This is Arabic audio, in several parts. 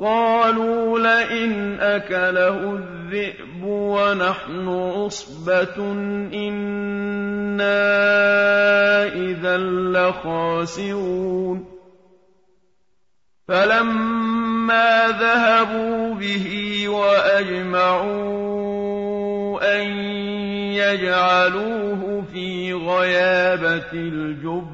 قالوا لئن أكله الذئب ونحن عصبة إنا إذا لخاسرون. فلما ذهبوا به وأجمعوا أن يجعلوه في غيابة الجب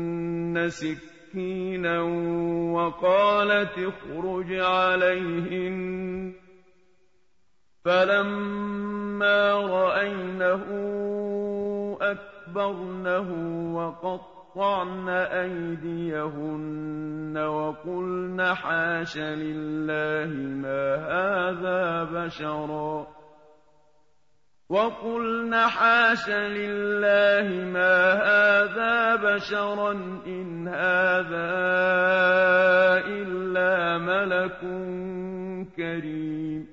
سكينا وقالت اخرج عليهن فلما رأينه أكبرنه وقطعن أيديهن وقلن حاش لله ما هذا بشرا وقلن حاش لله ما هذا بشرا إن هذا إلا ملك كريم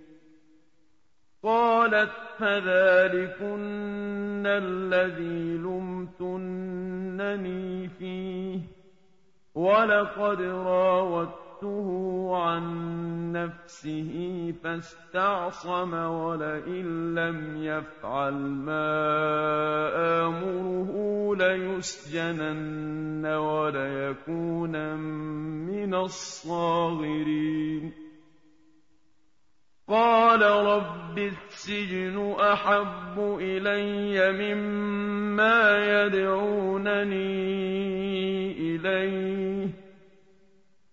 قالت فذلكن الذي لمتنني فيه ولقد راودته عن نفسه فاستعصم ولئن لم يفعل ما آمره ليسجنن وليكون من الصاغرين. قال رب السجن أحب إلي مما يدعونني إليه.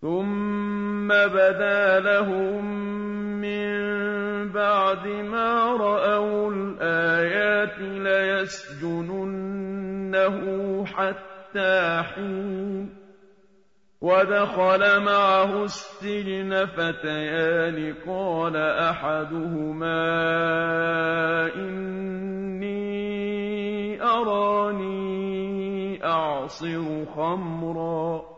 ثم بدا لهم من بعد ما رأوا الآيات ليسجننه حتى حين ودخل معه السجن فتيان قال احدهما اني اراني اعصر خمرا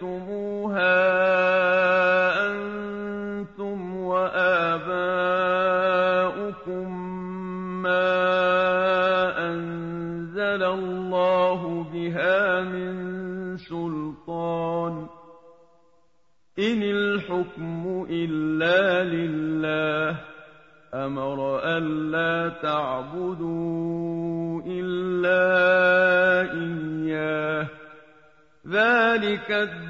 سميتموها إن الحكم إلا لله أمر ألا تعبدوا إلا إياه ذلك الدين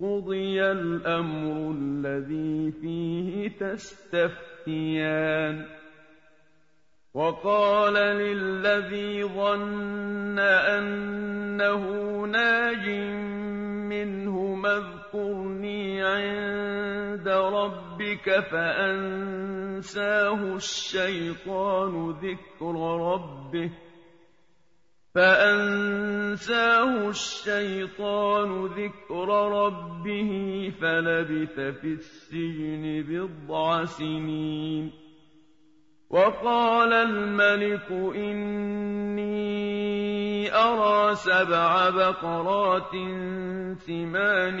قضي الأمر الذي فيه تستفتيان وقال للذي ظن أنه ناج منه اذكرني عند ربك فأنساه الشيطان ذكر ربه فأنساه الشيطان ذكر ربه فلبث في السجن بضع سنين. وقال الملك إني أرى سبع بقرات ثمان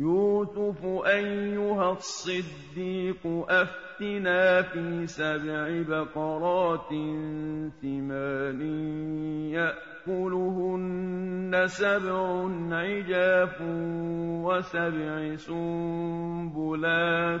يوسف أيها الصديق أفتنا في سبع بقرات ثمان يأكلهن سبع عجاف وسبع سنبلات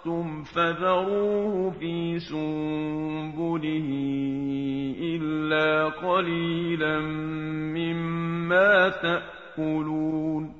أَخْرَجْتُمْ فَذَرُوهُ فِي سُنبُلِهِ إِلَّا قَلِيلًا مِّمَّا تَأْكُلُونَ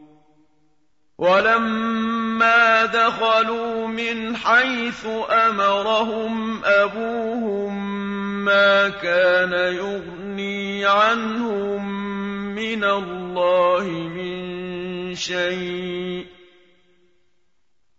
ولما دخلوا من حيث أمرهم أبوهم ما كان يغني عنهم من الله من شيء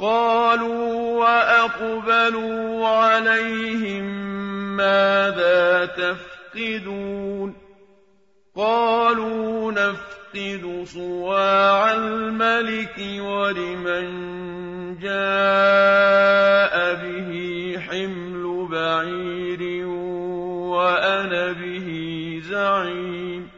قالوا وأقبلوا عليهم ماذا تفقدون قالوا نفقد صواع الملك ولمن جاء به حمل بعير وأنا به زعيم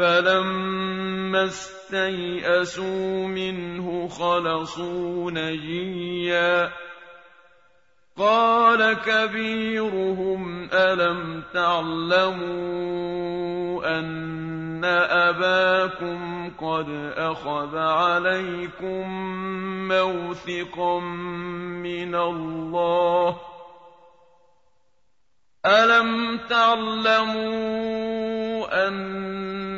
فَلَمَّا اسْتَيْأَسُوا مِنْهُ خَلَصُوا نَجِيًّا قَالَ كَبِيرُهُمْ أَلَمْ تَعْلَمُوا أَنَّ أَبَاكُمْ قَدْ أَخَذَ عَلَيْكُم مَّوْثِقًا مِّنَ اللَّهِ ۖ أَلَمْ تَعْلَمُوا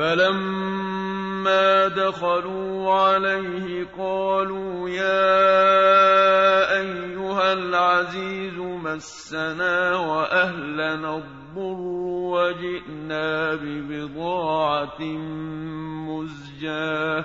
فلما دخلوا عليه قالوا يا أيها العزيز مسنا وأهلنا الضر وجئنا ببضاعة مزجاه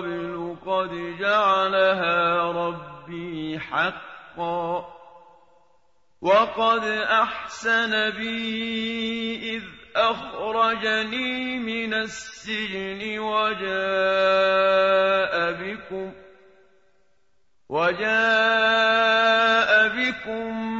قَبْلُ قَدْ جَعَلَهَا رَبِّي حَقًّا ۖ. وَقَدْ أَحْسَنَ بِي إِذْ أَخْرَجَنِي مِنَ السِّجْنِ وَجَاءَ بِكُمْ وَجَاءَ بِكُم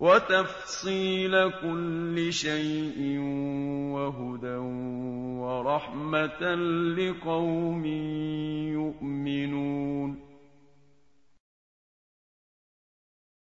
وتفصيل كل شيء وهدى ورحمة لقوم يؤمنون